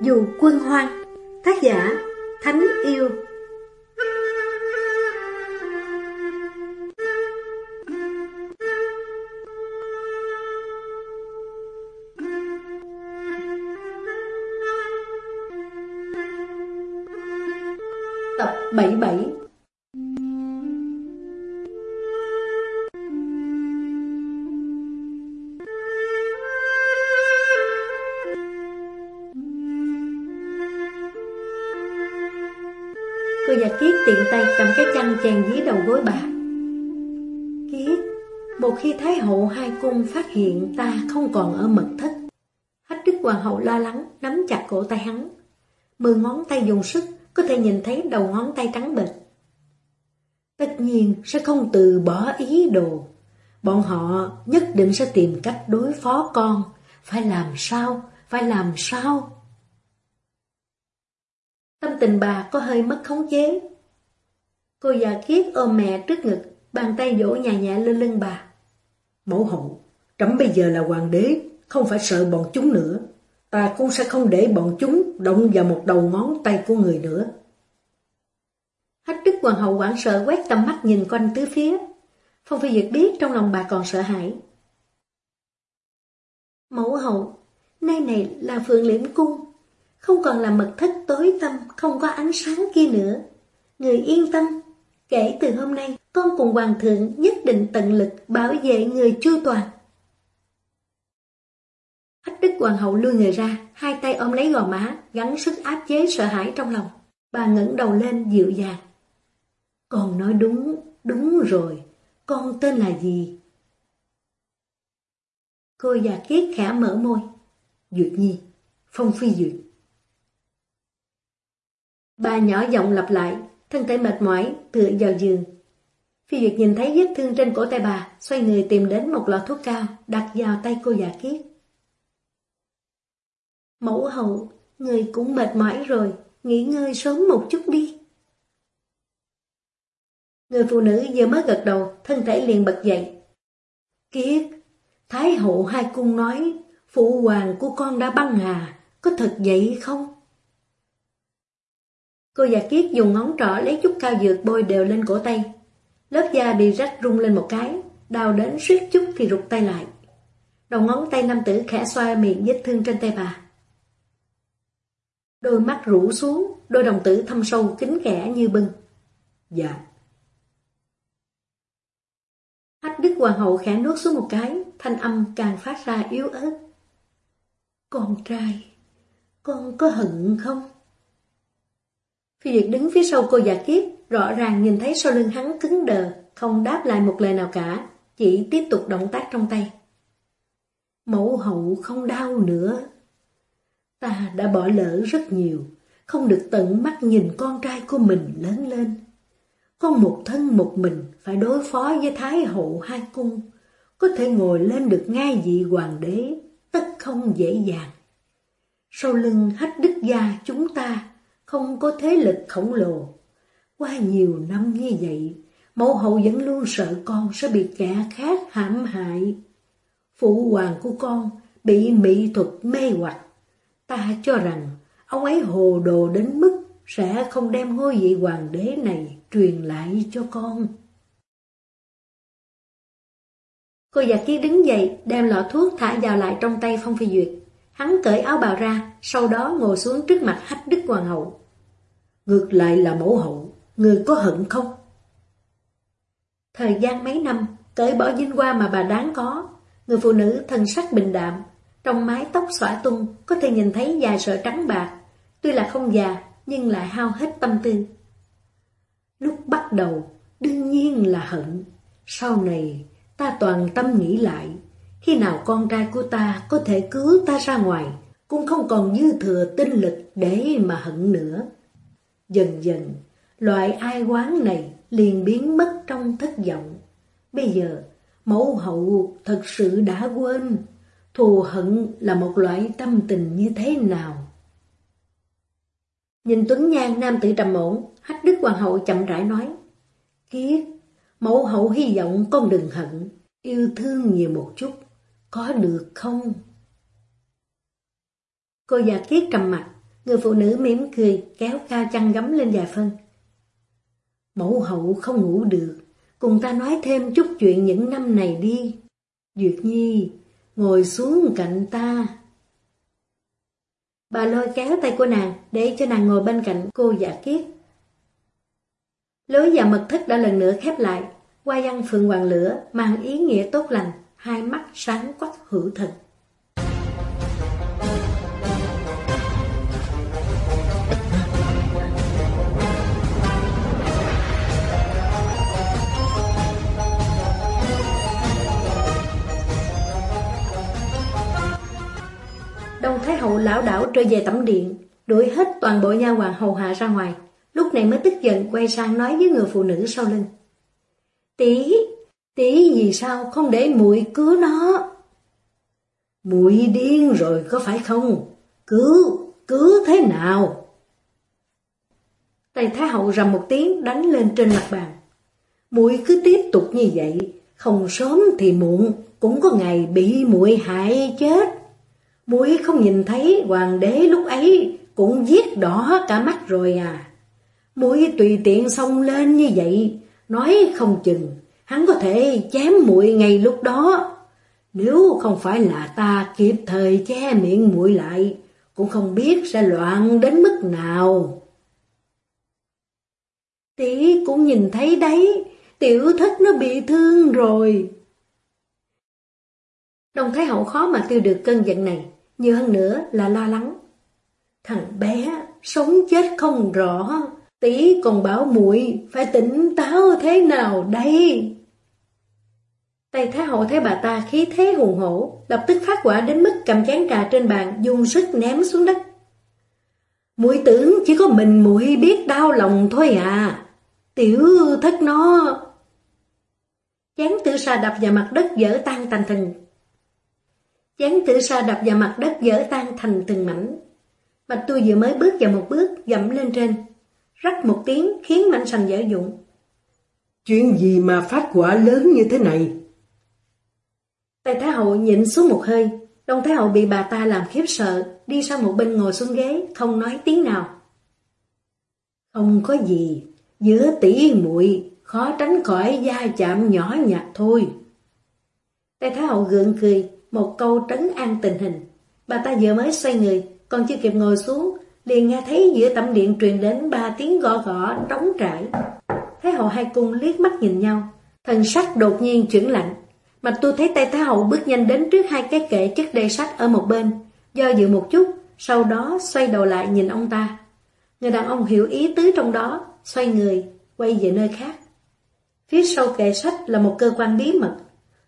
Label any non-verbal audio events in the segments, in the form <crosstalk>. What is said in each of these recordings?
Dù quân hoang Tác giả Thánh Yêu gối bà. Kiết, một khi Thái hậu hai cung phát hiện ta không còn ở mật thất. Hách đức hoàng hậu lo lắng, nắm chặt cổ tay hắn. Mười ngón tay dùng sức, có thể nhìn thấy đầu ngón tay trắng bệch. Tất nhiên sẽ không từ bỏ ý đồ. Bọn họ nhất định sẽ tìm cách đối phó con. Phải làm sao? Phải làm sao? Tâm tình bà có hơi mất khống chế. Cô già kiết ôm mẹ trước ngực, bàn tay vỗ nhà nhẹ lên lưng bà. Mẫu hậu, trẫm bây giờ là hoàng đế, không phải sợ bọn chúng nữa. Ta cũng sẽ không để bọn chúng động vào một đầu ngón tay của người nữa. Hách đức hoàng hậu quảng sợ quét tầm mắt nhìn quanh tứ phía. Phong Phi Duyệt biết trong lòng bà còn sợ hãi. Mẫu hậu, nơi này là phượng liễm cung, không còn là mật thất tối tăm, không có ánh sáng kia nữa. Người yên tâm, kể từ hôm nay, con cùng hoàng thượng nhất định tận lực bảo vệ người chu toàn. Hách đức hoàng hậu lui người ra, hai tay ôm lấy gò má, gắn sức áp chế sợ hãi trong lòng. Bà ngẩng đầu lên dịu dàng. Con nói đúng, đúng rồi, con tên là gì? Cô già kiết khẽ mở môi. Duyệt Nhi, Phong Phi Duyệt. Bà nhỏ giọng lặp lại, thân thể mệt mỏi, tựa vào giường. Phi Duyệt nhìn thấy vết thương trên cổ tay bà, xoay người tìm đến một lọ thuốc cao, đặt vào tay cô già kiết. Mẫu hậu, người cũng mệt mỏi rồi, nghỉ ngơi sớm một chút đi. Người phụ nữ vừa mới gật đầu, thân thể liền bật dậy. Kiết, Thái hậu hai cung nói, phụ hoàng của con đã băng hà, có thật vậy không? Cô già kiết dùng ngón trỏ lấy chút cao dược bôi đều lên cổ tay. Lớp da bị rách rung lên một cái, đau đến suýt chút thì rụt tay lại. Đầu ngón tay nam tử khẽ xoa miệng vết thương trên tay bà. Đôi mắt rũ xuống, đôi đồng tử thâm sâu kính kẻ như bưng. Dạ. Hách Đức Hoàng hậu khẽ nuốt xuống một cái, thanh âm càng phát ra yếu ớt. Con trai, con có hận không? Phi Duyệt đứng phía sau cô già kiếp, rõ ràng nhìn thấy sau lưng hắn cứng đờ, không đáp lại một lời nào cả, chỉ tiếp tục động tác trong tay. Mẫu hậu không đau nữa. Ta đã bỏ lỡ rất nhiều, không được tận mắt nhìn con trai của mình lớn lên. Con một thân một mình phải đối phó với Thái hậu hai cung, có thể ngồi lên được ngai vị hoàng đế, tất không dễ dàng. Sau lưng hách đức gia chúng ta không có thế lực khổng lồ. Qua nhiều năm như vậy, mẫu hậu vẫn luôn sợ con sẽ bị kẻ khác hãm hại. Phụ hoàng của con bị mỹ thuật mê hoặc. Ta cho rằng ông ấy hồ đồ đến mức sẽ không đem ngôi vị hoàng đế này truyền lại cho con. Cô già kia đứng dậy, đem lọ thuốc thả vào lại trong tay Phong Phi Duyệt. Hắn cởi áo bào ra, sau đó ngồi xuống trước mặt hách đức hoàng hậu. Ngược lại là mẫu hậu, người có hận không? Thời gian mấy năm, cởi bỏ vinh hoa mà bà đáng có. Người phụ nữ thân sắc bình đạm, trong mái tóc xõa tung, có thể nhìn thấy dài sợi trắng bạc. Tuy là không già, nhưng lại hao hết tâm tư. Lúc bắt đầu, đương nhiên là hận. Sau này, ta toàn tâm nghĩ lại, khi nào con trai của ta có thể cứu ta ra ngoài, cũng không còn dư thừa tinh lực để mà hận nữa. Dần dần, loại ai quán này liền biến mất trong thất vọng. Bây giờ, mẫu hậu thật sự đã quên, thù hận là một loại tâm tình như thế nào. Nhìn Tuấn Nhan nam tử trầm ổn, Hách Đức Hoàng hậu chậm rãi nói. Kiết, mẫu hậu hy vọng con đừng hận, yêu thương nhiều một chút, có được không? Cô già Kiết trầm mặt, người phụ nữ mỉm cười, kéo cao chăn gấm lên vài phân. Mẫu hậu không ngủ được, cùng ta nói thêm chút chuyện những năm này đi. Duyệt Nhi, ngồi xuống cạnh ta. Bà lôi kéo tay của nàng để cho nàng ngồi bên cạnh cô giả kiết. Lối vào mật thất đã lần nữa khép lại, qua văn phượng hoàng lửa mang ý nghĩa tốt lành, hai mắt sáng quắc hữu thần. Đông Thái Hậu lão đảo rơi về tẩm điện, đuổi hết toàn bộ nha hoàng hầu hạ ra ngoài, lúc này mới tức giận quay sang nói với người phụ nữ sau lưng. Tỷ, tí vì sao không để muội cứu nó? Muội điên rồi có phải không? Cứu, cứu thế nào? Tây Thái Hậu rầm một tiếng đánh lên trên mặt bàn. Muội cứ tiếp tục như vậy, không sớm thì muộn, cũng có ngày bị muội hại chết. Muội không nhìn thấy hoàng đế lúc ấy cũng giết đỏ cả mắt rồi à. Muội tùy tiện xông lên như vậy, nói không chừng, hắn có thể chém muội ngay lúc đó. Nếu không phải là ta kịp thời che miệng muội lại, cũng không biết sẽ loạn đến mức nào. Tỷ cũng nhìn thấy đấy, tiểu thất nó bị thương rồi. Đồng Thái Hậu khó mà tiêu được cơn giận này, nhiều hơn nữa là lo lắng. Thằng bé, sống chết không rõ, Tí còn bảo muội phải tỉnh táo thế nào đây? Tây Thái Hậu thấy bà ta khí thế hùng hổ, lập tức phát quả đến mức cầm chén trà trên bàn, dùng sức ném xuống đất. Muội tưởng chỉ có mình muội biết đau lòng thôi à. Tiểu thất nó. Chén tử sa đập vào mặt đất dở tan thành từng. Chén tử sa đập vào mặt đất dở tan thành từng mảnh. mà tôi vừa mới bước vào một bước, dẫm lên trên. Rắc một tiếng khiến mảnh sành dở dụng. Chuyện gì mà phát quả lớn như thế này? Tây Thái Hậu nhịn xuống một hơi, Đông Thái Hậu bị bà ta làm khiếp sợ, đi sang một bên ngồi xuống ghế, không nói tiếng nào. Không có gì, giữa tỷ muội khó tránh khỏi gia chạm nhỏ nhặt thôi. Tây Thái Hậu gượng cười, một câu trấn an tình hình. Bà ta vừa mới xoay người, còn chưa kịp ngồi xuống, liền nghe thấy giữa tẩm điện truyền đến ba tiếng gõ gõ trống trải. Thái hậu hai cung liếc mắt nhìn nhau, thần sắc đột nhiên chuyển lạnh. Mà tôi thấy tay Thái hậu bước nhanh đến trước hai cái kệ chất đầy sách ở một bên, do dự một chút, sau đó xoay đầu lại nhìn ông ta. Người đàn ông hiểu ý tứ trong đó, xoay người, quay về nơi khác. Phía sau kệ sách là một cơ quan bí mật.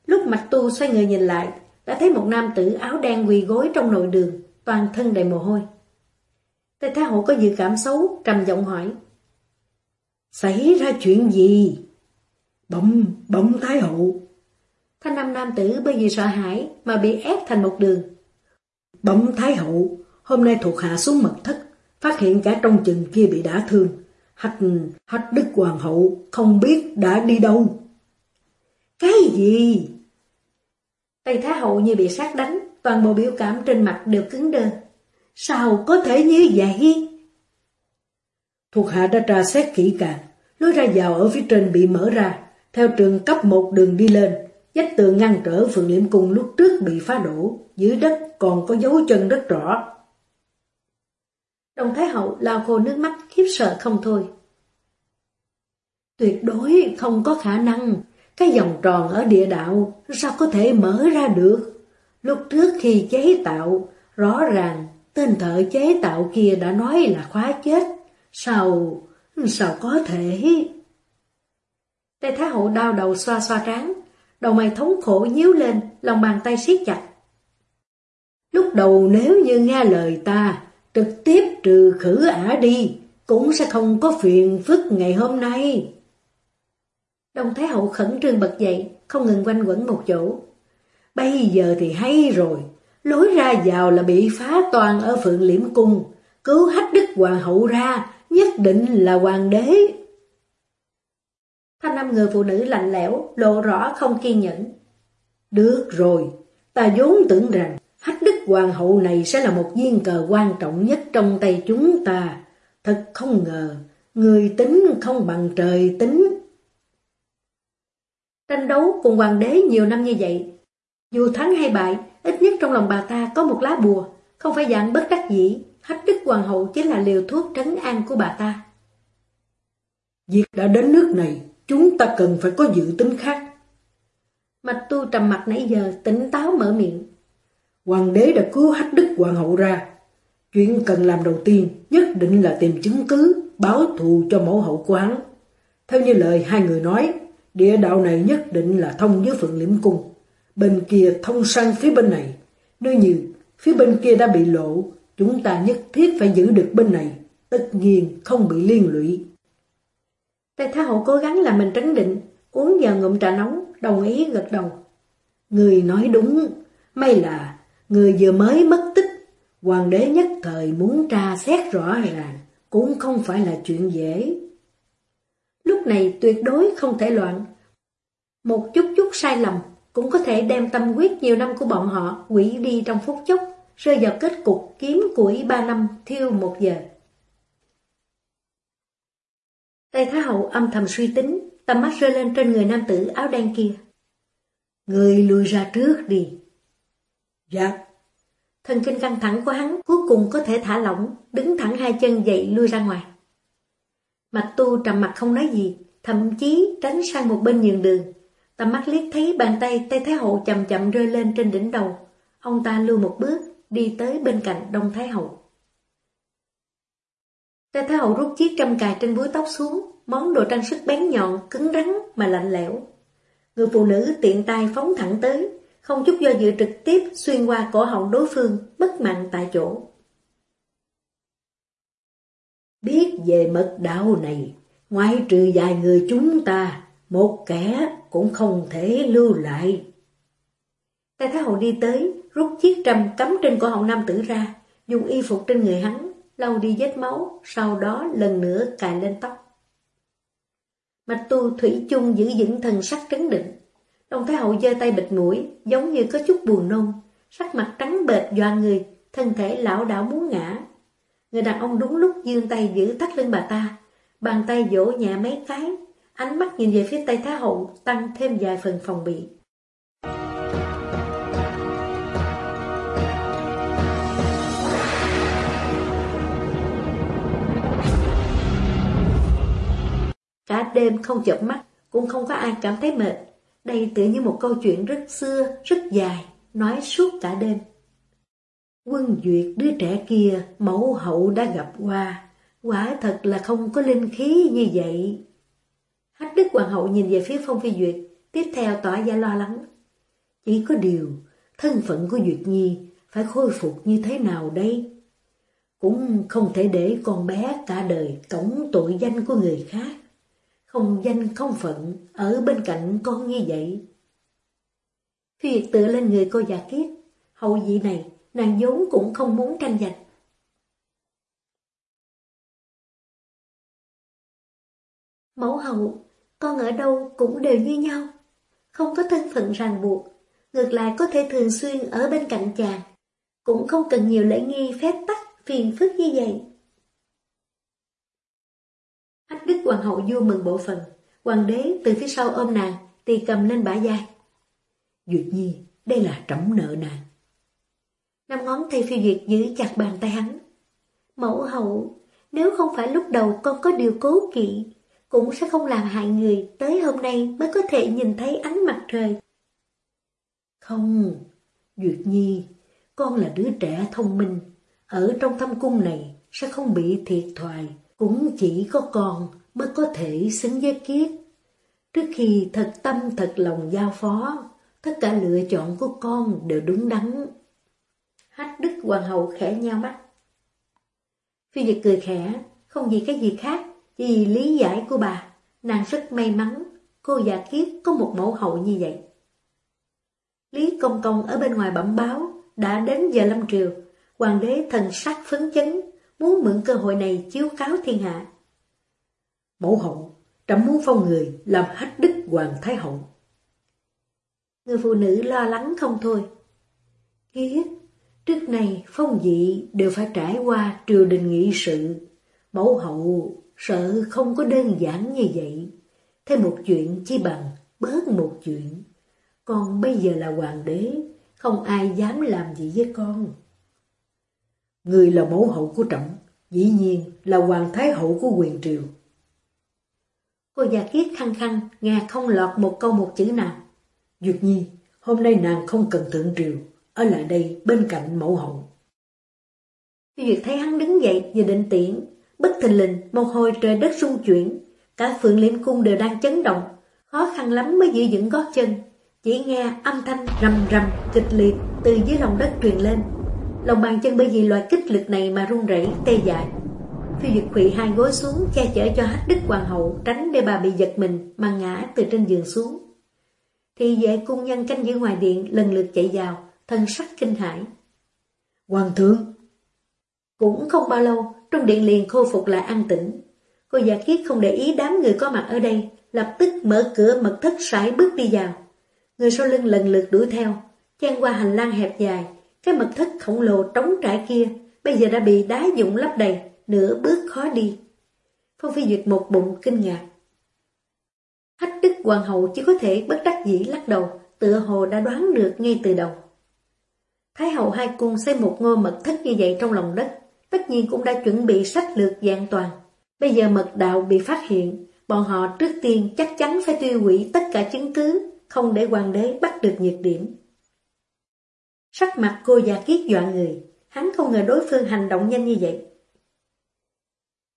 Lúc mặt tu xoay người nhìn lại, đã thấy một nam tử áo đen quỳ gối trong nội đường, toàn thân đầy mồ hôi. Tây Thái Hậu có dự cảm xấu, trầm giọng hỏi. Xảy ra chuyện gì? Bỗng, bỗng Thái Hậu. Thanh năm nam tử bởi vì sợ hãi mà bị ép thành một đường. Bỗng Thái Hậu, hôm nay thuộc hạ xuống mật thất, phát hiện cả trong chừng kia bị đả thương. Hạch, hạch Đức Hoàng hậu không biết đã đi đâu. Cái gì? Tây Thái Hậu như bị sát đánh, toàn bộ biểu cảm trên mặt đều cứng đơ. Sao có thể như vậy? Thuộc hạ đã tra xét kỹ càng, lối ra vào ở phía trên bị mở ra, theo trường cấp một đường đi lên, vách tường ngăn trở phượng liễm cung lúc trước bị phá đổ, dưới đất còn có dấu chân rất rõ. Đồng Thái Hậu lao khô nước mắt khiếp sợ không thôi. Tuyệt đối không có khả năng, cái vòng tròn ở địa đạo sao có thể mở ra được? Lúc trước khi chế tạo, rõ ràng tên thợ chế tạo kia đã nói là khóa chết. Sao, sao có thể? Tây Thái Hậu đau đầu xoa xoa trán, đầu mày thống khổ nhíu lên, lòng bàn tay siết chặt. Lúc đầu nếu như nghe lời ta, trực tiếp trừ khử ả đi, cũng sẽ không có phiền phức ngày hôm nay. Đông Thái Hậu khẩn trương bật dậy, không ngừng quanh quẩn một chỗ. Bây giờ thì hay rồi, lối ra vào là bị phá toàn ở Phượng Liễm Cung, cứu hách Đức hoàng hậu ra, nhất định là hoàng đế. Thanh năm người phụ nữ lạnh lẽo, lộ rõ không kiên nhẫn. Được rồi, ta vốn tưởng rằng Hách Đức Hoàng hậu này sẽ là một viên cờ quan trọng nhất trong tay chúng ta. Thật không ngờ, người tính không bằng trời tính. Tranh đấu cùng hoàng đế nhiều năm như vậy, dù thắng hay bại, ít nhất trong lòng bà ta có một lá bùa, không phải dạng bất đắc dĩ, hách đức hoàng hậu chính là liều thuốc trấn an của bà ta. Việc đã đến nước này, chúng ta cần phải có dự tính khác. Mạch tu trầm mặt nãy giờ tỉnh táo mở miệng. Hoàng đế đã cứu hách đức hoàng hậu ra. Chuyện cần làm đầu tiên nhất định là tìm chứng cứ, báo thù cho mẫu hậu của hắn. Theo như lời hai người nói, địa đạo này nhất định là thông với phượng liễm cung. Bên kia thông sang phía bên này. Nếu như phía bên kia đã bị lộ, chúng ta nhất thiết phải giữ được bên này, tất nhiên không bị liên lụy. Tây Thái Hậu cố gắng làm mình trấn định, uống vào ngụm trà nóng, đồng ý gật đầu. Người nói đúng, may là người vừa mới mất tích, hoàng đế nhất thời muốn tra xét rõ ràng, cũng không phải là chuyện dễ. Lúc này tuyệt đối không thể loạn. Một chút chút sai lầm cũng có thể đem tâm huyết nhiều năm của bọn họ quỷ đi trong phút chốc, rơi vào kết cục kiếm củi ba năm thiêu một giờ. Tây Thái Hậu âm thầm suy tính, tầm mắt rơi lên trên người nam tử áo đen kia. Người lùi ra trước đi. Dạ. Thần kinh căng thẳng của hắn cuối cùng có thể thả lỏng, đứng thẳng hai chân dậy lui ra ngoài. Mạch tu trầm mặt không nói gì, thậm chí tránh sang một bên nhường đường. Tầm mắt liếc thấy bàn tay Tây Thái Hậu chậm chậm rơi lên trên đỉnh đầu. Ông ta lưu một bước, đi tới bên cạnh Đông Thái Hậu. Tây Thái Hậu rút chiếc trăm cài trên búi tóc xuống, món đồ trang sức bén nhọn, cứng rắn mà lạnh lẽo. Người phụ nữ tiện tay phóng thẳng tới, không chút do dự trực tiếp xuyên qua cổ họng đối phương, bất mạng tại chỗ. Biết về mật đạo này, ngoài trừ vài người chúng ta, một kẻ cũng không thể lưu lại. Tài Thái Hậu đi tới, rút chiếc trầm cắm trên cổ họng nam tử ra, dùng y phục trên người hắn, lau đi vết máu, sau đó lần nữa cài lên tóc. Mạch tu thủy chung giữ vững thần sắc trấn định. Đồng Thái Hậu giơ tay bịt mũi, giống như có chút buồn nôn, sắc mặt trắng bệch doa người, thân thể lão đảo muốn ngã. Người đàn ông đúng lúc dương tay giữ thắt lưng bà ta, bàn tay vỗ nhẹ mấy cái, ánh mắt nhìn về phía Tây Thái Hậu tăng thêm vài phần phòng bị. Cả đêm không chợp mắt, cũng không có ai cảm thấy mệt. Đây tự như một câu chuyện rất xưa, rất dài, nói suốt cả đêm. Quân duyệt đứa trẻ kia, mẫu hậu đã gặp qua, quả thật là không có linh khí như vậy. Hách Đức Hoàng hậu nhìn về phía Phong Phi Duyệt, tiếp theo tỏ ra lo lắng. Chỉ có điều, thân phận của Duyệt Nhi phải khôi phục như thế nào đây? Cũng không thể để con bé cả đời cổng tội danh của người khác. Không danh không phận ở bên cạnh con như vậy. Phi Duyệt tựa lên người cô già kiết, hậu vị này nàng vốn cũng không muốn tranh giành. Mẫu hậu, con ở đâu cũng đều như nhau, không có thân phận ràng buộc, ngược lại có thể thường xuyên ở bên cạnh chàng, cũng không cần nhiều lễ nghi phép tắc phiền phức như vậy. Hách Đức Hoàng hậu vui mừng bộ phận, hoàng đế từ phía sau ôm nàng, tì cầm lên bả vai. Duyệt nhi, đây là trẫm nợ nàng. Năm ngón tay phi duyệt giữ chặt bàn tay hắn. Mẫu hậu, nếu không phải lúc đầu con có điều cố kỵ, cũng sẽ không làm hại người tới hôm nay mới có thể nhìn thấy ánh mặt trời. Không, Duyệt Nhi, con là đứa trẻ thông minh, ở trong thâm cung này sẽ không bị thiệt thòi, cũng chỉ có con mới có thể xứng với kiếp Trước khi thật tâm thật lòng giao phó, tất cả lựa chọn của con đều đúng đắn. Hách Đức Hoàng hậu khẽ nhao mắt. Phi Việt cười khẽ, không vì cái gì khác, vì lý giải của bà, nàng rất may mắn, cô già kiết có một mẫu hậu như vậy. Lý Công Công ở bên ngoài bẩm báo, đã đến giờ lâm triều, hoàng đế thần sắc phấn chấn, muốn mượn cơ hội này chiếu cáo thiên hạ. Mẫu hậu, trẫm muốn phong người làm hách đức hoàng thái hậu. Người phụ nữ lo lắng không thôi. Kiết, trước này phong dị đều phải trải qua triều đình nghị sự. Mẫu hậu sợ không có đơn giản như vậy. Thêm một chuyện chi bằng, bớt một chuyện. Con bây giờ là hoàng đế, không ai dám làm gì với con. Người là mẫu hậu của trọng, dĩ nhiên là hoàng thái hậu của quyền triều. Cô già kiết khăng khăng, nghe không lọt một câu một chữ nào. Duyệt nhi, hôm nay nàng không cần thượng triều, ở lại đây bên cạnh mẫu hậu. Duyệt thấy hắn đứng dậy và định tiễn, bất thình lình một hồi trời đất rung chuyển, cả phượng liễm cung đều đang chấn động, khó khăn lắm mới giữ vững gót chân. Chỉ nghe âm thanh rầm rầm kịch liệt từ dưới lòng đất truyền lên. Lòng bàn chân bởi vì loại kích lực này mà run rẩy tê dại. Phi Duyệt quỵ hai gối xuống che chở cho hách đức hoàng hậu tránh để bà bị giật mình mà ngã từ trên giường xuống. Thì vệ cung nhân canh giữ ngoài điện lần lượt chạy vào, thân sắc kinh hãi. Hoàng thượng! Cũng không bao lâu, trong điện liền khôi phục lại an tĩnh. Cô giả kiết không để ý đám người có mặt ở đây, lập tức mở cửa mật thất sải bước đi vào. Người sau lưng lần lượt đuổi theo, chen qua hành lang hẹp dài, cái mật thất khổng lồ trống trải kia bây giờ đã bị đá dụng lấp đầy, nửa bước khó đi. Phong Phi Duyệt một bụng kinh ngạc. Hách đức hoàng hậu chỉ có thể bất đắc dĩ lắc đầu, tựa hồ đã đoán được ngay từ đầu. Thái hậu hai cung xây một ngôi mật thất như vậy trong lòng đất, tất nhiên cũng đã chuẩn bị sách lược dạng toàn. Bây giờ mật đạo bị phát hiện, bọn họ trước tiên chắc chắn phải tiêu hủy tất cả chứng cứ, không để hoàng đế bắt được nhược điểm. Sắc mặt cô già kiết dọa người, hắn không ngờ đối phương hành động nhanh như vậy.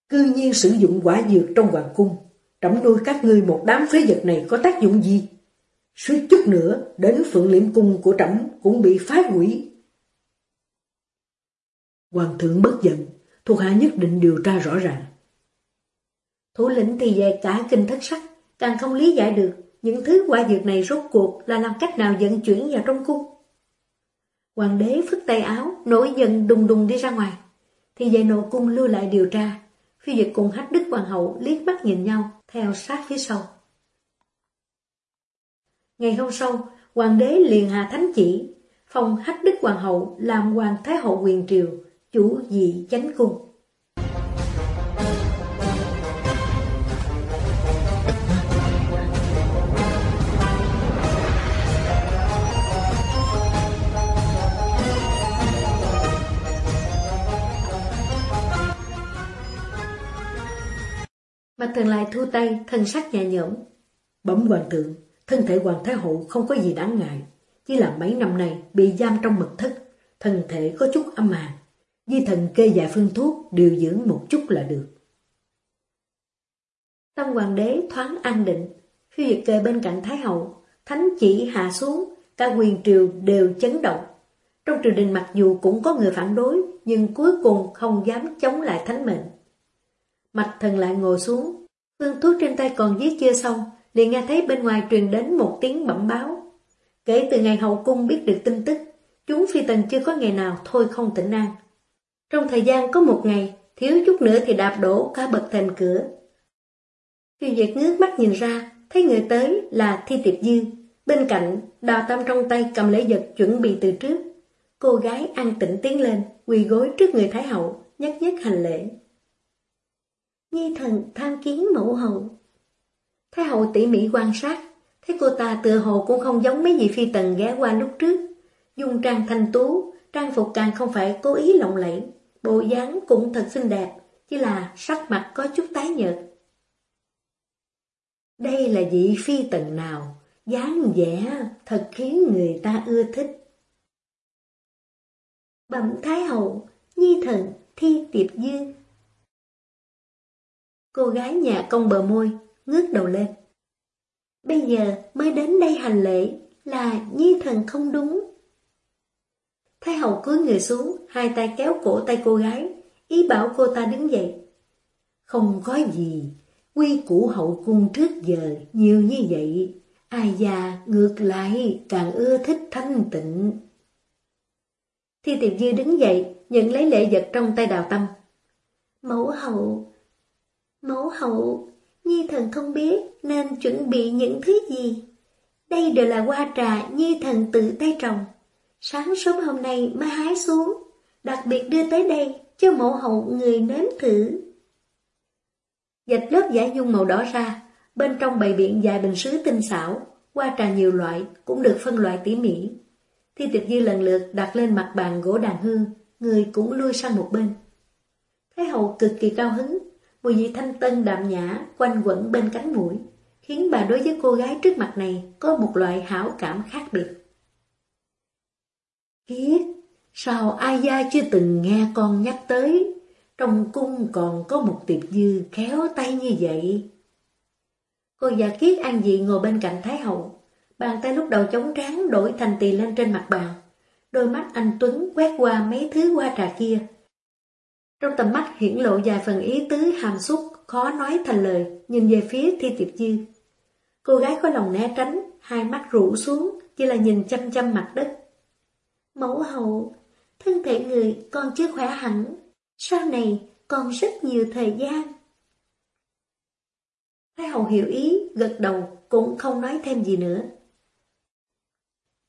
Cư nhiên sử dụng quả dược trong hoàng cung, trẫm nuôi các ngươi một đám phế vật này có tác dụng gì? Suýt chút nữa, đến phượng liễm cung của trẫm cũng bị phá hủy. Hoàng thượng bất giận, thuộc hạ nhất định điều tra rõ ràng. Thủ lĩnh thì về cả kinh thất sắc, càng không lý giải được những thứ quả dược này rốt cuộc là làm cách nào vận chuyển vào trong cung. Hoàng đế phức tay áo, nổi giận đùng đùng đi ra ngoài. Thì về nội cung lưu lại điều tra. Phi Duyệt cùng hách đức hoàng hậu liếc mắt nhìn nhau, theo sát phía sau. Ngày hôm sau, hoàng đế liền hạ thánh chỉ, phong hách đức hoàng hậu làm hoàng thái hậu quyền triều, chủ dị chánh cung. Mà thần lại thu tay, thân sắc nhà nhõm. Bấm hoàng thượng, thân thể hoàng thái hậu không có gì đáng ngại, chỉ là mấy năm nay bị giam trong mật thất, thân thể có chút âm hàn. Di thần kê dạ phương thuốc, điều dưỡng một chút là được. Tâm hoàng đế thoáng an định, khi việc kề bên cạnh thái hậu, thánh chỉ hạ xuống, cả quyền triều đều chấn động. Trong triều đình mặc dù cũng có người phản đối, nhưng cuối cùng không dám chống lại thánh mệnh. Mạch thần lại ngồi xuống, phương thuốc trên tay còn viết chưa xong, liền nghe thấy bên ngoài truyền đến một tiếng bẩm báo. Kể từ ngày hậu cung biết được tin tức, chúng phi tần chưa có ngày nào thôi không tỉnh an. Trong thời gian có một ngày, thiếu chút nữa thì đạp đổ cả bậc thành cửa. Phiêu Duyệt ngước mắt nhìn ra, thấy người tới là Thi Tiệp Dư. Bên cạnh, đào tam trong tay cầm lấy vật chuẩn bị từ trước. Cô gái an tĩnh tiến lên, quỳ gối trước người Thái Hậu, nhất nhất hành lễ. Nhi thần tham kiến mẫu hậu. Thái hậu tỉ mỉ quan sát, thấy cô ta tựa hồ cũng không giống mấy vị phi tần ghé qua lúc trước. Dung trang thanh tú, trang phục càng không phải cố ý lộng lẫy, bộ dáng cũng thật xinh đẹp, chỉ là sắc mặt có chút tái nhợt. Đây là vị phi tần nào, dáng vẻ thật khiến người ta ưa thích. Bẩm Thái hậu, nhi thần thi tiệp dương. Cô gái nhà công bờ môi, ngước đầu lên. Bây giờ mới đến đây hành lễ là nhi thần không đúng. Thái hậu cúi người xuống, hai tay kéo cổ tay cô gái, ý bảo cô ta đứng dậy. Không có gì, quy củ hậu cung trước giờ nhiều như vậy, ai già ngược lại càng ưa thích thanh tịnh. Thi tiệp dư đứng dậy, nhận lấy lễ vật trong tay đào tâm. Mẫu hậu, mẫu hậu, Nhi thần không biết nên chuẩn bị những thứ gì. Đây đều là hoa trà Nhi thần tự tay trồng. Sáng sớm hôm nay mới hái xuống, đặc biệt đưa tới đây cho mẫu hậu người nếm thử. Dạch lớp giải dung màu đỏ ra, bên trong bày biện dài bình sứ tinh xảo, hoa trà nhiều loại cũng được phân loại tỉ mỉ. Thi tịch dư lần lượt đặt lên mặt bàn gỗ đàn hương, người cũng lui sang một bên. Thái hậu cực kỳ cao hứng, mùi vị thanh tân đạm nhã quanh quẩn bên cánh mũi, khiến bà đối với cô gái trước mặt này có một loại hảo cảm khác biệt. Kiết, sao ai gia chưa từng nghe con nhắc tới, trong cung còn có một tiệp dư khéo tay như vậy. Cô già Kiết an dị ngồi bên cạnh Thái hậu, bàn tay lúc đầu chống tráng đổi thành tì lên trên mặt bàn. Đôi mắt anh Tuấn quét qua mấy thứ hoa trà kia. Trong tầm mắt hiển lộ vài phần ý tứ hàm xúc, khó nói thành lời, nhìn về phía Thi Tiệp Dư. Cô gái có lòng né tránh, hai mắt rũ xuống, chỉ là nhìn chăm chăm mặt đất. Mẫu hậu, thân thể người còn chưa khỏe hẳn, sau này còn rất nhiều thời gian. Thái hậu hiểu ý, gật đầu, cũng không nói thêm gì nữa.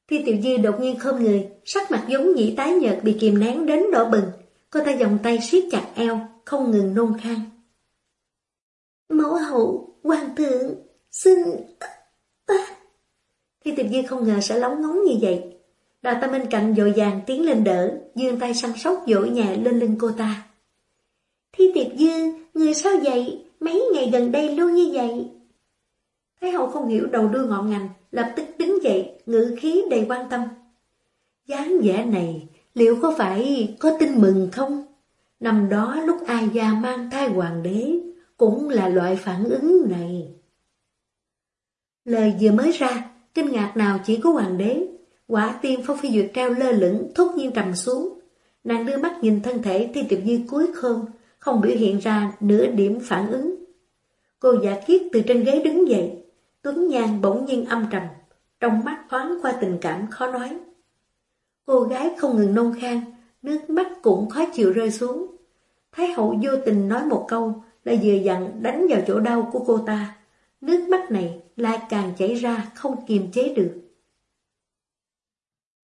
Thi tiểu dư đột nhiên không người, sắc mặt giống nhĩ tái nhợt bị kìm nén đến đỏ bừng. Cô ta vòng tay siết chặt eo, không ngừng nôn khan. Mẫu hậu, hoàng thượng, xin... Thi tiểu dư không ngờ sẽ lóng ngóng như vậy. Đào ta bên cạnh dội vàng tiến lên đỡ, dương tay săn sóc dỗ nhẹ lên lưng cô ta. Thi tiệp dư, người sao vậy? Mấy ngày gần đây luôn như vậy. Thái hậu không hiểu đầu đưa ngọn ngành, lập tức đứng dậy, ngữ khí đầy quan tâm. dáng vẻ này, liệu có phải có tin mừng không? Năm đó lúc ai gia mang thai hoàng đế, cũng là loại phản ứng này. Lời vừa mới ra, kinh ngạc nào chỉ có hoàng đế. Quả tim Phong Phi Duyệt treo lơ lửng, thốt nhiên trầm xuống. Nàng đưa mắt nhìn thân thể Thi Tiệp như cuối khôn, không biểu hiện ra nửa điểm phản ứng. Cô giả kiết từ trên ghế đứng dậy, Tuấn Nhan bỗng nhiên âm trầm, trong mắt thoáng qua tình cảm khó nói. Cô gái không ngừng nôn khan, nước mắt cũng khó chịu rơi xuống. Thái hậu vô tình nói một câu, là vừa dặn đánh vào chỗ đau của cô ta. Nước mắt này lại càng chảy ra không kiềm chế được.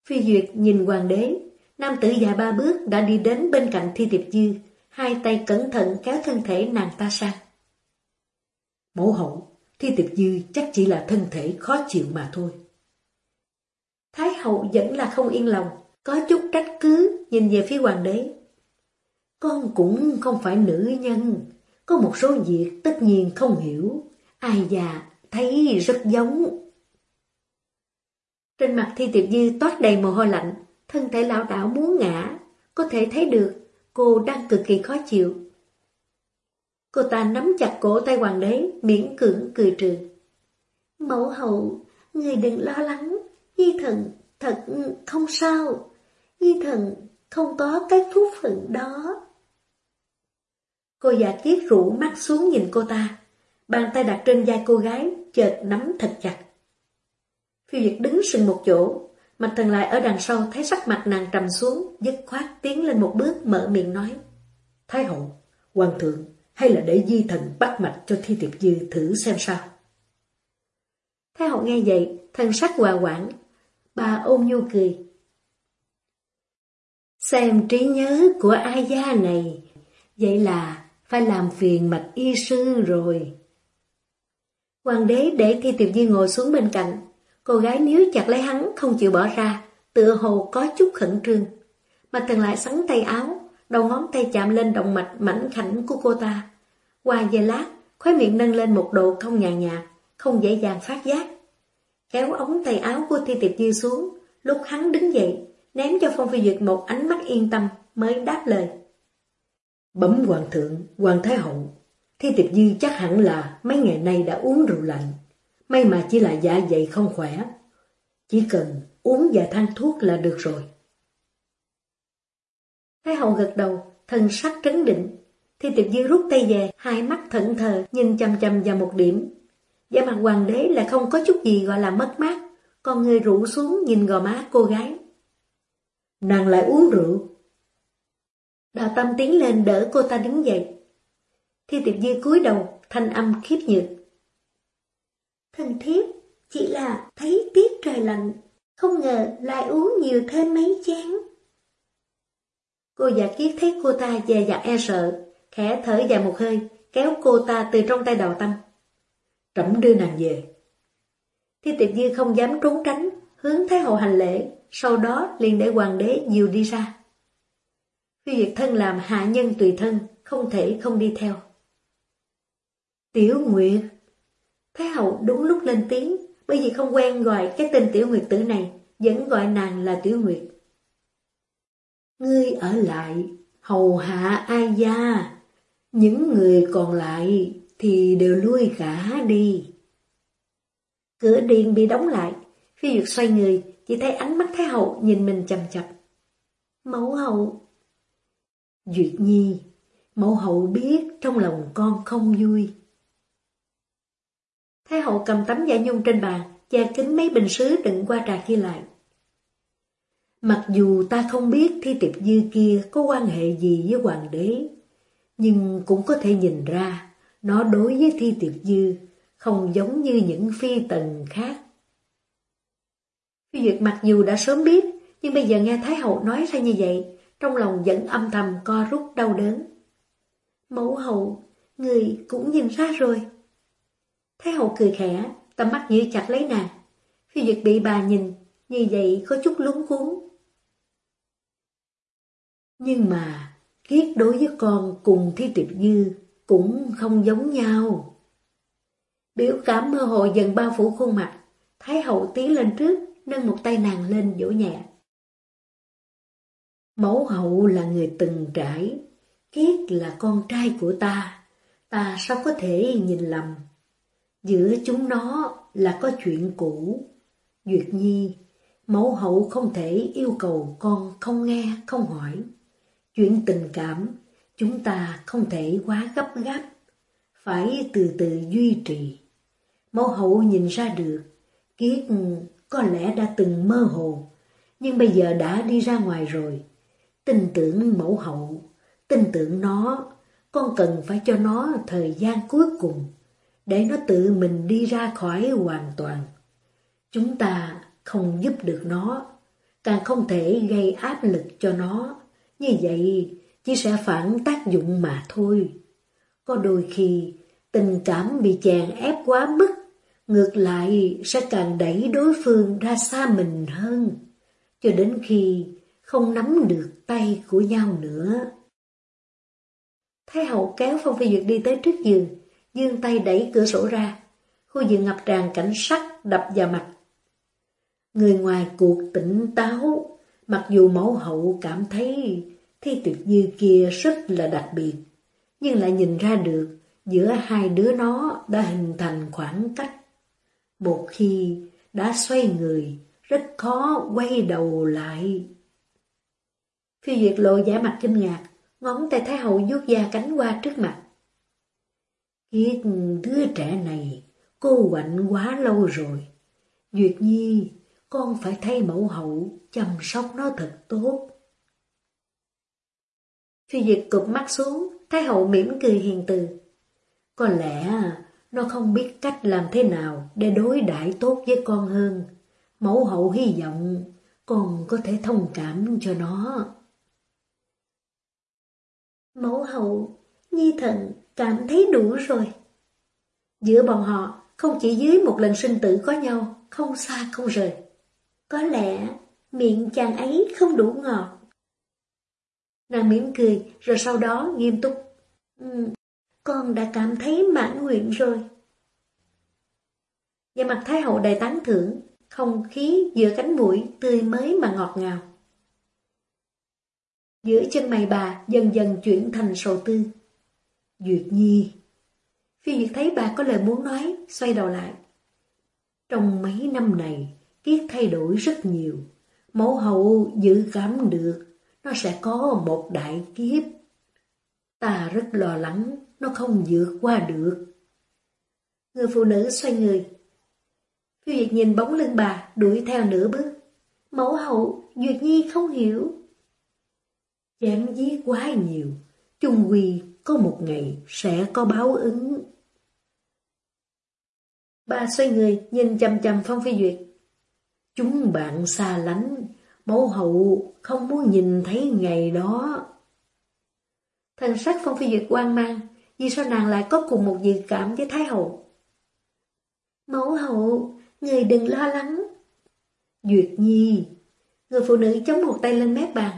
Phi Duyệt nhìn hoàng đế, nam tử già ba bước đã đi đến bên cạnh Thi Tiệp Dư, hai tay cẩn thận kéo thân thể nàng ta sang. Mẫu hậu, Thi Tiệp Dư chắc chỉ là thân thể khó chịu mà thôi. Thái hậu vẫn là không yên lòng, có chút trách cứ nhìn về phía hoàng đế. Con cũng không phải nữ nhân, có một số việc tất nhiên không hiểu, ai già thấy rất giống. Trên mặt Thi Tiệp Dư toát đầy mồ hôi lạnh, thân thể lão đảo muốn ngã, có thể thấy được cô đang cực kỳ khó chịu. Cô ta nắm chặt cổ tay hoàng đế, miễn cưỡng cười trừ. Mẫu hậu, người đừng lo lắng, Nhi thần thật không sao, Nhi thần không có cái phúc phận đó. Cô già kiết rủ mắt xuống nhìn cô ta, bàn tay đặt trên vai cô gái, chợt nắm thật chặt. Phiêu Diệt đứng sừng một chỗ, Mạch thần lại ở đằng sau thấy sắc mặt nàng trầm xuống, dứt khoát tiến lên một bước mở miệng nói. Thái hậu, hoàng thượng, hay là để di thần bắt mạch cho thi tiệp dư thử xem sao? Thái hậu nghe vậy, thân sắc hòa quảng, bà ôm nhu cười. Xem trí nhớ của ai gia này, vậy là phải làm phiền mạch y sư rồi. Hoàng đế để thi tiệp dư ngồi xuống bên cạnh, Cô gái níu chặt lấy hắn không chịu bỏ ra, tựa hồ có chút khẩn trương. Mà thần lại sắn tay áo, đầu ngón tay chạm lên động mạch mảnh khảnh của cô ta. Qua giây lát, khóe miệng nâng lên một độ không nhàn nhạt, không dễ dàng phát giác. Kéo ống tay áo của Thi Tiệp Dư xuống, lúc hắn đứng dậy, ném cho Phong Phi Duyệt một ánh mắt yên tâm, mới đáp lời. Bấm hoàng thượng, hoàng thái hậu, Thi Tiệp Dư chắc hẳn là mấy ngày nay đã uống rượu lạnh. May mà chỉ là dạ dày không khỏe. Chỉ cần uống vài thang thuốc là được rồi. Thái hậu gật đầu, thân sắc trấn định. Thi tiệp dư rút tay về, hai mắt thẫn thờ, nhìn chầm chầm vào một điểm. Giả mặt hoàng đế là không có chút gì gọi là mất mát, con người rủ xuống nhìn gò má cô gái. Nàng lại uống rượu. Đào Tâm tiến lên đỡ cô ta đứng dậy. Thi tiệp dư cúi đầu, thanh âm khiếp nhược. Thần thiếp, chỉ là thấy tiết trời lạnh, không ngờ lại uống nhiều thêm mấy chén. Cô giả kiết thấy cô ta dè dặt e sợ, khẽ thở dài một hơi, kéo cô ta từ trong tay đào tâm. Trẫm đưa nàng về. Thi tiệp dư không dám trốn tránh, hướng Thái hậu hành lễ, sau đó liền để hoàng đế dìu đi ra. Phi Duyệt thân làm hạ nhân tùy thân, không thể không đi theo. Tiểu Nguyệt Thái hậu đúng lúc lên tiếng, bởi vì không quen gọi cái tên Tiểu Nguyệt tử này, vẫn gọi nàng là Tiểu Nguyệt. Ngươi ở lại, hầu hạ ai gia, những người còn lại thì đều lui cả đi. Cửa điện bị đóng lại, Phi Duyệt xoay người, chỉ thấy ánh mắt Thái hậu nhìn mình chầm chập. Mẫu hậu Duyệt Nhi, mẫu hậu biết trong lòng con không vui. Thái hậu cầm tấm giả nhung trên bàn, che kính mấy bình sứ đựng qua trà kia lại. Mặc dù ta không biết thi tiệp dư kia có quan hệ gì với hoàng đế, nhưng cũng có thể nhìn ra nó đối với thi tiệp dư không giống như những phi tần khác. Phi Duyệt mặc dù đã sớm biết, nhưng bây giờ nghe Thái hậu nói ra như vậy, trong lòng vẫn âm thầm co rút đau đớn. Mẫu hậu, người cũng nhìn ra rồi. Thái hậu cười khẽ, tầm mắt giữ chặt lấy nàng. Phi Duyệt bị bà nhìn, như vậy có chút lúng cuốn. Nhưng mà, kiết đối với con cùng thi tiệp dư cũng không giống nhau. Biểu cảm mơ hồ dần bao phủ khuôn mặt, Thái hậu tiến lên trước, nâng một tay nàng lên vỗ nhẹ. Mẫu hậu là người từng trải, Kiết là con trai của ta, ta sao có thể nhìn lầm. Giữa chúng nó là có chuyện cũ. Duyệt Nhi, mẫu hậu không thể yêu cầu con không nghe, không hỏi. Chuyện tình cảm, chúng ta không thể quá gấp gáp, phải từ từ duy trì. Mẫu hậu nhìn ra được, Kiết có lẽ đã từng mơ hồ, nhưng bây giờ đã đi ra ngoài rồi. Tin tưởng mẫu hậu, tin tưởng nó, con cần phải cho nó thời gian cuối cùng, để nó tự mình đi ra khỏi hoàn toàn. Chúng ta không giúp được nó, càng không thể gây áp lực cho nó, như vậy chỉ sẽ phản tác dụng mà thôi. Có đôi khi tình cảm bị chèn ép quá mức, ngược lại sẽ càng đẩy đối phương ra xa mình hơn, cho đến khi không nắm được tay của nhau nữa. Thái hậu kéo Phong Phi Duyệt đi tới trước giường, dương tay đẩy cửa sổ ra. Khu vực ngập tràn cảnh sắc đập vào mặt. Người ngoài cuộc tỉnh táo, mặc dù mẫu hậu cảm thấy thi tuyệt như kia rất là đặc biệt, nhưng lại nhìn ra được giữa hai đứa nó đã hình thành khoảng cách. Một khi đã xoay người, rất khó quay đầu lại. Phi Duyệt lộ giả mặt kinh ngạc, ngón tay Thái Hậu vuốt da cánh qua trước mặt. Kiết đứa trẻ này, cô quạnh quá lâu rồi. Duyệt Nhi, con phải thay mẫu hậu, chăm sóc nó thật tốt. Phi Duyệt cụp mắt xuống, Thái Hậu mỉm cười hiền từ. Có lẽ nó không biết cách làm thế nào để đối đãi tốt với con hơn. Mẫu hậu hy vọng con có thể thông cảm cho nó. Mẫu hậu, nhi thần cảm thấy đủ rồi. Giữa bọn họ, không chỉ dưới một lần sinh tử có nhau, không xa không rời. Có lẽ miệng chàng ấy không đủ ngọt. Nàng mỉm cười, rồi sau đó nghiêm túc. Ừ, con đã cảm thấy mãn nguyện rồi. Và mặt Thái hậu đầy tán thưởng, không khí giữa cánh mũi tươi mới mà ngọt ngào. Giữa chân mày bà dần dần chuyển thành sầu tư. Duyệt Nhi. Phi Duyệt thấy bà có lời muốn nói, xoay đầu lại. Trong mấy năm này, Kiết thay đổi rất nhiều. Mẫu hậu dự cảm được nó sẽ có một đại kiếp. Ta rất lo lắng nó không vượt qua được. Người phụ nữ xoay người. Phi Duyệt nhìn bóng lưng bà đuổi theo nửa bước. Mẫu hậu, Duyệt Nhi không hiểu. Chém giết quá nhiều, chung quy có một ngày sẽ có báo ứng. Bà xoay người, nhìn chầm chầm Phong Phi Duyệt. Chúng bạn xa lánh, mẫu hậu không muốn nhìn thấy ngày đó. Thần sắc Phong Phi Duyệt quan mang, vì sao nàng lại có cùng một dự cảm với Thái Hậu? Mẫu hậu, người đừng lo lắng. Duyệt Nhi, người phụ nữ chống một tay lên mép bàn.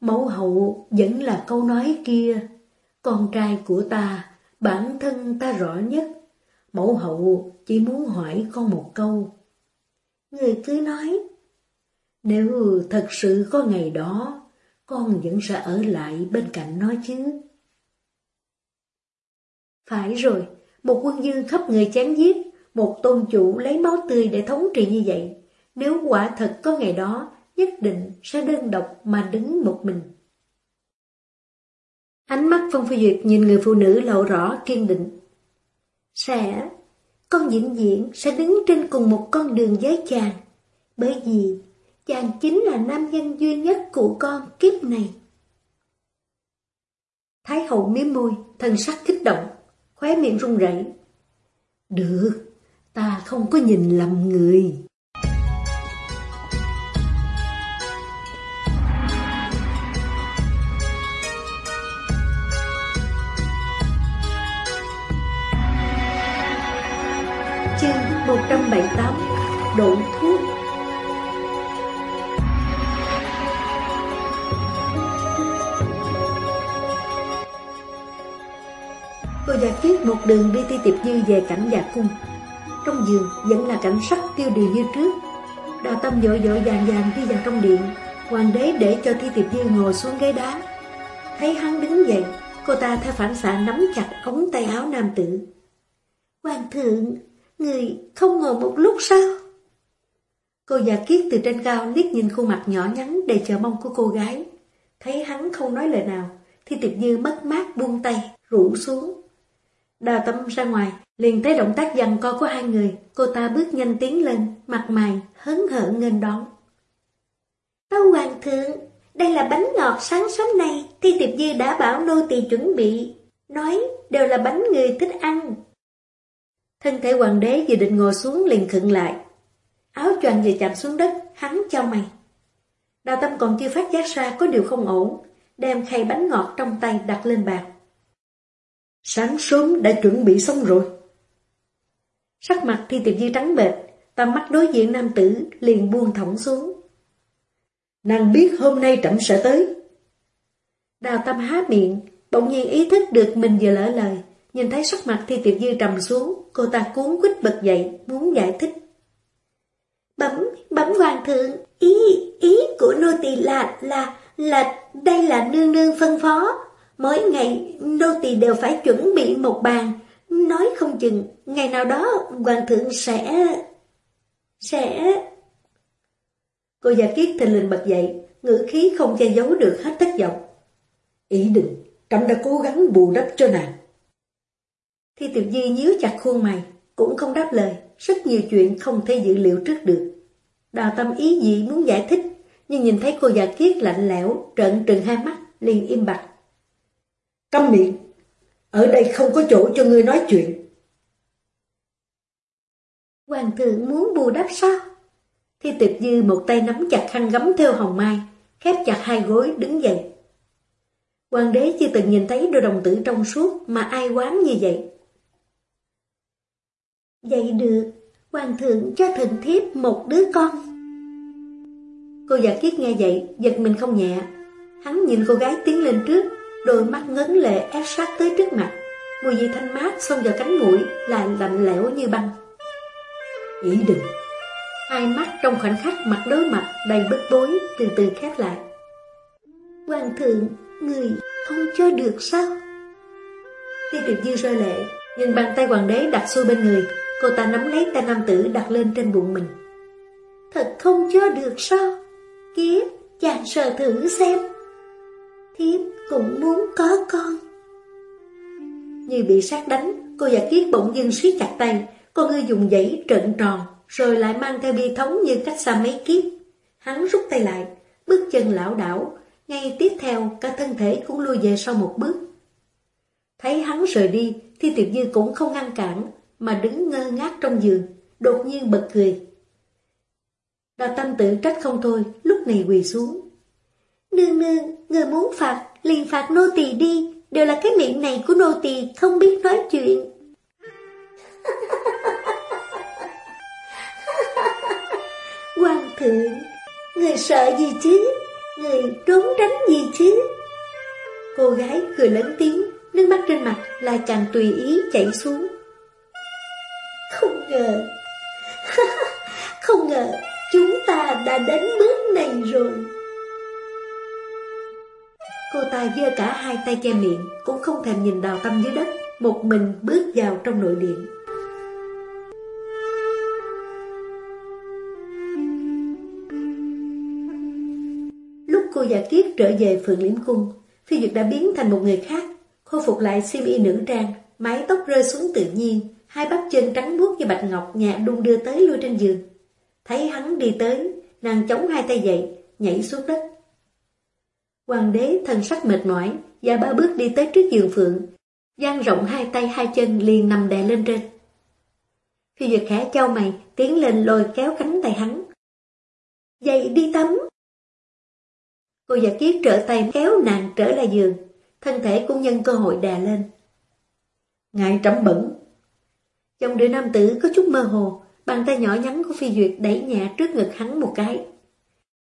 Mẫu hậu vẫn là câu nói kia, con trai của ta, bản thân ta rõ nhất. Mẫu hậu chỉ muốn hỏi con một câu. Người cứ nói. Nếu thật sự có ngày đó, con vẫn sẽ ở lại bên cạnh nó chứ. Phải rồi, một quân dương khắp người chém giết, một tôn chủ lấy máu tươi để thống trị như vậy. Nếu quả thật có ngày đó, nhất định sẽ đơn độc mà đứng một mình. Ánh mắt Phong Phi Duyệt nhìn người phụ nữ lộ rõ kiên định. Sẽ, con diễn diễn sẽ đứng trên cùng một con đường với chàng, bởi vì chàng chính là nam nhân duy nhất của con kiếp này. Thái hậu miếm môi, thân sắc kích động, khóe miệng run rẩy. Được, ta không có nhìn lầm người. 178 độ thuốc. Cô giả kiết một đường đi ti tiệp dư về cảnh giả cung. Trong giường vẫn là cảnh sắc tiêu điều như trước. Đào tâm dội dội vàng vàng đi vào trong điện. Hoàng đế để cho thi tiệp dư ngồi xuống ghế đá. Thấy hắn đứng dậy, Cô ta theo phản xạ nắm chặt ống tay áo nam tử. Hoàng thượng Người không ngồi một lúc sao? Cô già kiết từ trên cao liếc nhìn khuôn mặt nhỏ nhắn đầy chờ mong của cô gái. Thấy hắn không nói lời nào, thì tiệp như mất mát buông tay, rủ xuống. Đào tâm ra ngoài, liền thấy động tác dằn co của hai người, cô ta bước nhanh tiến lên, mặt mày, hớn hở nghênh đón. Tâu hoàng thượng, đây là bánh ngọt sáng sớm nay, Thi Tiệp Dư đã bảo nô tỳ chuẩn bị, nói đều là bánh người thích ăn. Thân thể hoàng đế vừa định ngồi xuống liền khựng lại. Áo choàng vừa chạm xuống đất, hắn cho mày. Đào tâm còn chưa phát giác ra có điều không ổn, đem khay bánh ngọt trong tay đặt lên bàn. Sáng sớm đã chuẩn bị xong rồi. Sắc mặt thi tiệp di trắng bệch, tầm mắt đối diện nam tử liền buông thõng xuống. Nàng biết hôm nay trẫm sẽ tới. Đào tâm há miệng, bỗng nhiên ý thức được mình vừa lỡ lời, nhìn thấy sắc mặt thi tiệp di trầm xuống, cô ta cuốn quýt bật dậy, muốn giải thích. Bấm, bấm hoàng thượng, ý, ý của nô tỳ là, là, là, đây là nương nương phân phó. Mỗi ngày, nô tỳ đều phải chuẩn bị một bàn, nói không chừng, ngày nào đó hoàng thượng sẽ... sẽ... Cô già kiết thình lình bật dậy, ngữ khí không che giấu được hết thất vọng. Ý định, trẫm đã cố gắng bù đắp cho nàng. Thi tiểu di nhíu chặt khuôn mày, cũng không đáp lời, rất nhiều chuyện không thể dự liệu trước được. Đào tâm ý gì muốn giải thích, nhưng nhìn thấy cô già kiết lạnh lẽo, trợn trừng hai mắt, liền im bặt. Câm miệng, ở đây không có chỗ cho ngươi nói chuyện. Hoàng thượng muốn bù đắp sao? Thi tiệp dư một tay nắm chặt khăn gấm theo hồng mai, khép chặt hai gối đứng dậy. Hoàng đế chưa từng nhìn thấy đôi đồng tử trong suốt mà ai quán như vậy. Vậy được, hoàng thượng cho thần thiếp một đứa con. Cô giả kiết nghe vậy, giật mình không nhẹ. Hắn nhìn cô gái tiến lên trước, đôi mắt ngấn lệ ép sát tới trước mặt. Mùi vị thanh mát xông vào cánh mũi, lại lạnh lẽo như băng. Ý định. Hai mắt trong khoảnh khắc mặt đối mặt đầy bức bối, từ từ khép lại. Hoàng thượng, người không cho được sao? Tiêu tiệp dư rơi lệ, nhìn bàn tay hoàng đế đặt xuôi bên người, Cô ta nắm lấy tay nam tử đặt lên trên bụng mình. Thật không cho được sao? Kiếp, chàng sờ thử xem. Thiếp cũng muốn có con. Như bị sát đánh, cô giả kiết bỗng dưng siết chặt tay, con ngươi dùng giấy trợn tròn, rồi lại mang theo bi thống như cách xa mấy kiếp. Hắn rút tay lại, bước chân lão đảo, ngay tiếp theo cả thân thể cũng lui về sau một bước. Thấy hắn rời đi, thì Tiệp Dư cũng không ngăn cản, mà đứng ngơ ngác trong giường, đột nhiên bật cười. Đào tâm tự trách không thôi, lúc này quỳ xuống. Nương nương, người muốn phạt, liền phạt nô tỳ đi, đều là cái miệng này của nô tỳ không biết nói chuyện. <laughs> Hoàng thượng, người sợ gì chứ? Người trốn tránh gì chứ? Cô gái cười lớn tiếng, nước mắt trên mặt lại càng tùy ý chảy xuống. Không ngờ, <laughs> không ngờ chúng ta đã đến bước này rồi. Cô ta giơ cả hai tay che miệng, cũng không thèm nhìn đào tâm dưới đất, một mình bước vào trong nội điện. Lúc cô giả kiết trở về phường liễm cung, phi duyệt đã biến thành một người khác, khôi phục lại siêu y nữ trang, mái tóc rơi xuống tự nhiên, hai bắp chân trắng buốt như bạch ngọc nhẹ đung đưa tới lui trên giường. Thấy hắn đi tới, nàng chống hai tay dậy, nhảy xuống đất. Hoàng đế thân sắc mệt mỏi, và ba bước đi tới trước giường phượng, dang rộng hai tay hai chân liền nằm đè lên trên. Phi Duyệt khẽ trao mày, tiến lên lôi kéo cánh tay hắn. Dậy đi tắm. Cô giả kiết trở tay kéo nàng trở lại giường, thân thể cũng nhân cơ hội đè lên. ngài trẫm bẩn. Dòng đứa nam tử có chút mơ hồ, bàn tay nhỏ nhắn của Phi Duyệt đẩy nhẹ trước ngực hắn một cái.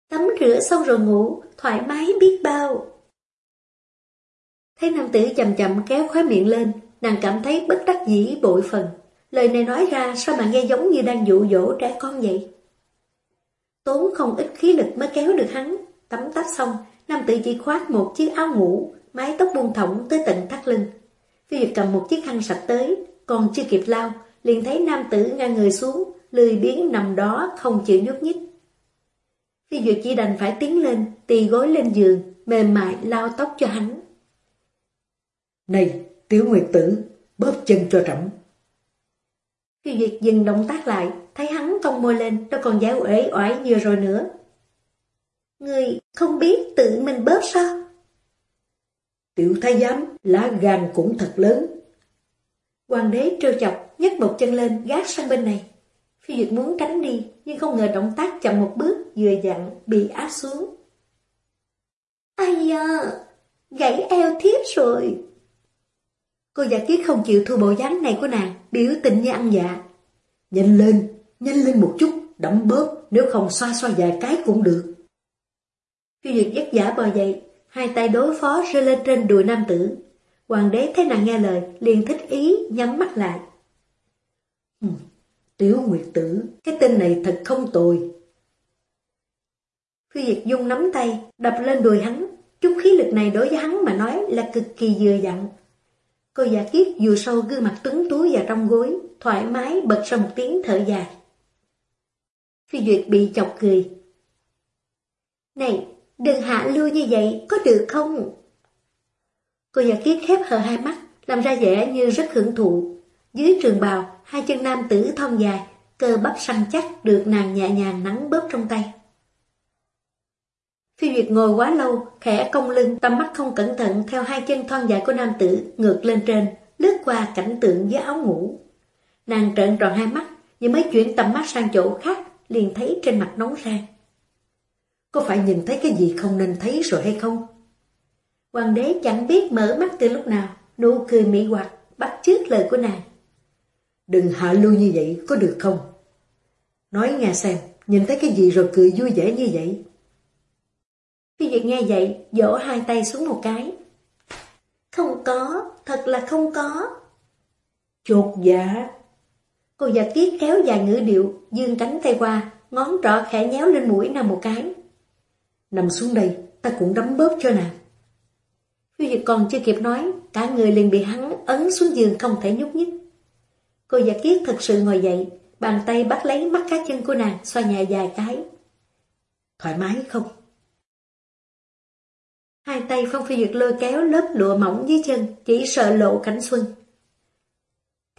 Tắm rửa xong rồi ngủ, thoải mái biết bao. Thấy nam tử chậm chậm kéo khóe miệng lên, nàng cảm thấy bất đắc dĩ bội phần. Lời này nói ra sao mà nghe giống như đang dụ dỗ trẻ con vậy? Tốn không ít khí lực mới kéo được hắn. Tắm tắt xong, nam tử chỉ khoác một chiếc áo ngủ, mái tóc buông thõng tới tận thắt lưng. Phi Duyệt cầm một chiếc khăn sạch tới, còn chưa kịp lau, liền thấy nam tử ngang người xuống, lười biếng nằm đó không chịu nhúc nhích. Phi Duyệt chỉ đành phải tiến lên, tì gối lên giường, mềm mại lau tóc cho hắn. Này, Tiểu Nguyệt Tử, bóp chân cho trẫm. Phi Duyệt dừng động tác lại, thấy hắn cong môi lên, đâu còn giả uể oải như rồi nữa. Người không biết tự mình bóp sao? Tiểu thái giám, lá gan cũng thật lớn. Hoàng đế trêu chọc, nhấc một chân lên, gác sang bên này. Phi Duyệt muốn tránh đi, nhưng không ngờ động tác chậm một bước, vừa dặn, bị áp xuống. Ai da, gãy eo thiếp rồi. Cô giả kiết không chịu thu bộ dáng này của nàng, biểu tình như ăn dạ. Nhanh lên, nhanh lên một chút, đấm bóp, nếu không xoa xoa vài cái cũng được. Phi Duyệt vất giả bò dậy, hai tay đối phó rơi lên trên đùi nam tử. Hoàng đế thấy nàng nghe lời, liền thích ý, nhắm mắt lại. Hmm, Tiểu Nguyệt Tử, cái tên này thật không tồi. Phi Việt dung nắm tay, đập lên đùi hắn. Chút khí lực này đối với hắn mà nói là cực kỳ vừa dặn. Cô giả kiết dù sâu gương mặt tuấn túi vào trong gối, thoải mái bật ra một tiếng thở dài. Phi Duyệt bị chọc cười. Này, đừng hạ lưu như vậy, có được không? Cô nhật ký khép hờ hai mắt, làm ra vẻ như rất hưởng thụ. Dưới trường bào, hai chân nam tử thon dài, cơ bắp săn chắc được nàng nhẹ nhàng nắng bóp trong tay. Phi Duyệt ngồi quá lâu, khẽ cong lưng, tầm mắt không cẩn thận theo hai chân thon dài của nam tử ngược lên trên, lướt qua cảnh tượng với áo ngủ. Nàng trợn tròn hai mắt, nhưng mới chuyển tầm mắt sang chỗ khác, liền thấy trên mặt nóng rang. Có phải nhìn thấy cái gì không nên thấy rồi hay không? Hoàng đế chẳng biết mở mắt từ lúc nào, nụ cười mỹ hoạt, bắt chước lời của nàng. Đừng hạ lưu như vậy, có được không? Nói nghe xem, nhìn thấy cái gì rồi cười vui vẻ như vậy? Phi Duyệt nghe vậy, dỗ hai tay xuống một cái. Không có, thật là không có. Chột dạ. Cô già kiết kéo dài ngữ điệu, dương cánh tay qua, ngón trỏ khẽ nhéo lên mũi nàng một cái. Nằm xuống đây, ta cũng đấm bóp cho nàng. Phi Dịch còn chưa kịp nói, cả người liền bị hắn ấn xuống giường không thể nhúc nhích. Cô giả kiết thật sự ngồi dậy, bàn tay bắt lấy mắt cá chân của nàng, xoa nhẹ dài cái. Thoải mái không? Hai tay Phong Phi Duyệt lôi kéo lớp lụa mỏng dưới chân, chỉ sợ lộ cảnh xuân.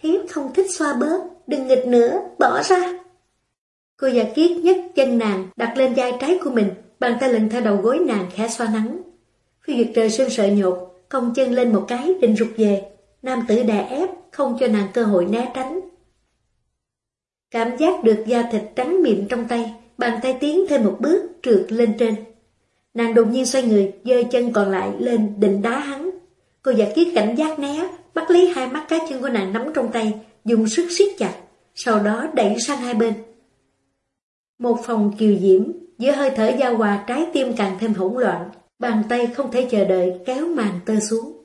Thiếp không thích xoa bớt, đừng nghịch nữa, bỏ ra. Cô già kiết nhất chân nàng đặt lên vai trái của mình, bàn tay lần theo đầu gối nàng khẽ xoa nắng. Phi Duyệt trời sinh sợ nhột, cong chân lên một cái định rụt về. Nam tử đè ép, không cho nàng cơ hội né tránh. Cảm giác được da thịt trắng mịn trong tay, bàn tay tiến thêm một bước trượt lên trên. Nàng đột nhiên xoay người, giơ chân còn lại lên định đá hắn. Cô giả kiết cảnh giác né, bắt lấy hai mắt cá chân của nàng nắm trong tay, dùng sức siết chặt, sau đó đẩy sang hai bên. Một phòng kiều diễm, giữa hơi thở giao hòa trái tim càng thêm hỗn loạn, bàn tay không thể chờ đợi kéo màn tơ xuống.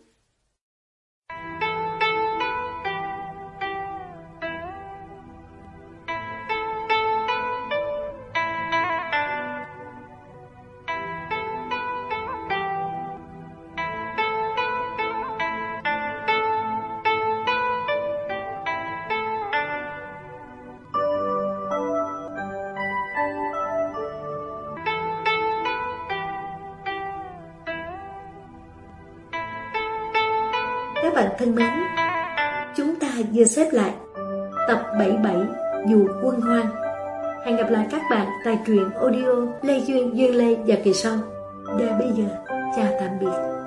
Chúng xếp lại tập 77 Dù quân hoang. Hẹn gặp lại các bạn tại truyện audio Lê Duyên, Duyên Lê và kỳ sau. Và bây giờ, chào tạm biệt.